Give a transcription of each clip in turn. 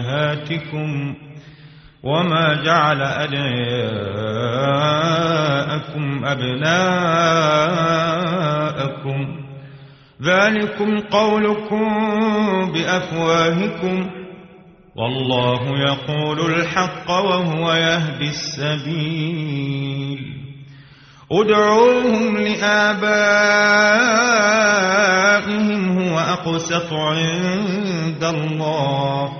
أمهاتكم وما جعل أدعاءكم أبناءكم. ذلكم قولكم بأفواهكم. والله يقول الحق وهو يهدي السبيل. ادعوهم لآبائهم هو أقسط عند الله.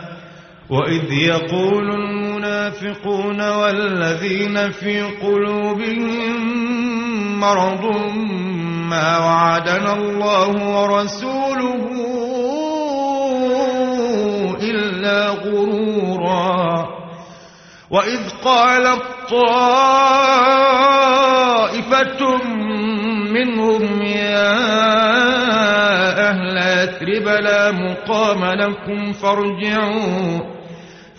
وإذ يقول المنافقون والذين في قلوبهم مرض ما وعدنا الله ورسوله إلا غرورا. وإذ قالت طائفة منهم يا أهل يثرب لا مقام لكم فارجعوا.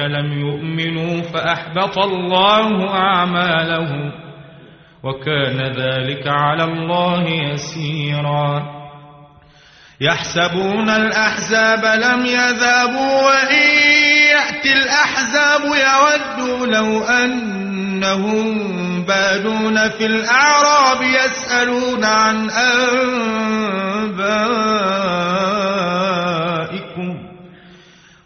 لم يؤمنوا فأحبط الله أعمالهم وكان ذلك على الله يسيرا. يحسبون الأحزاب لم يذابوا وإن يأتي الأحزاب يودوا لو أنهم بادون في الأعراب يسألون عن أنبائكم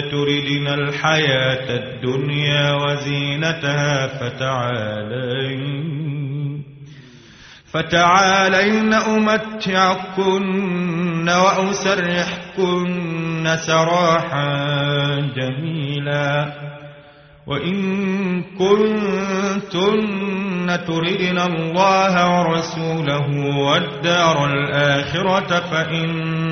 تردن الحياة الدنيا وزينتها فتعالين. فتعالين أمتعكن وأسرحكن سراحا جميلا. وإن كنتن تردن الله ورسوله والدار الآخرة فإن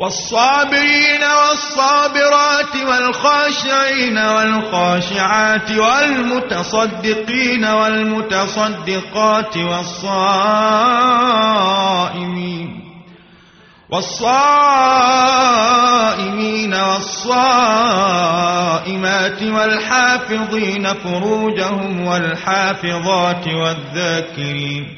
والصابرين والصابرات والخاشعين والخاشعات والمتصدقين والمتصدقات والصائمين والصائمين والصائمات والحافظين فروجهم والحافظات والذاكرين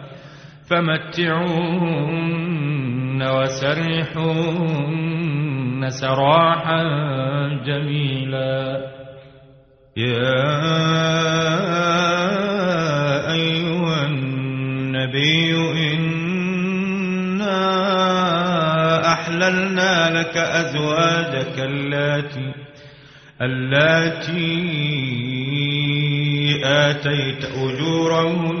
فمتعوهن وسرحوهن سراحا جميلا. يا أيها النبي إنا أحللنا لك أزواجك اللاتي اللاتي آتيت أجورهن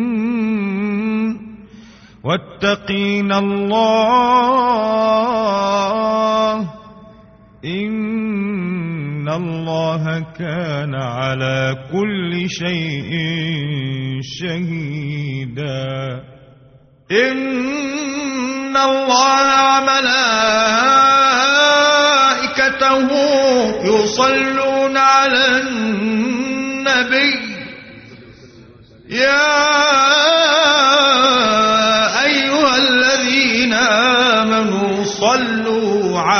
واتقين الله. إن الله كان على كل شيء شهيدا. إن الله وملائكته يصلون على النبي. يا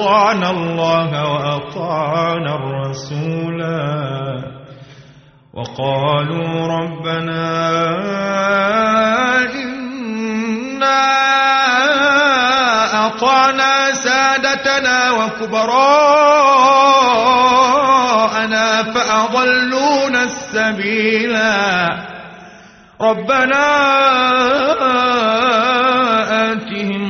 أطعنا الله وأطعنا الرسولا وقالوا ربنا إنا أطعنا سادتنا وكبراءنا فأضلونا السبيلا ربنا آتهم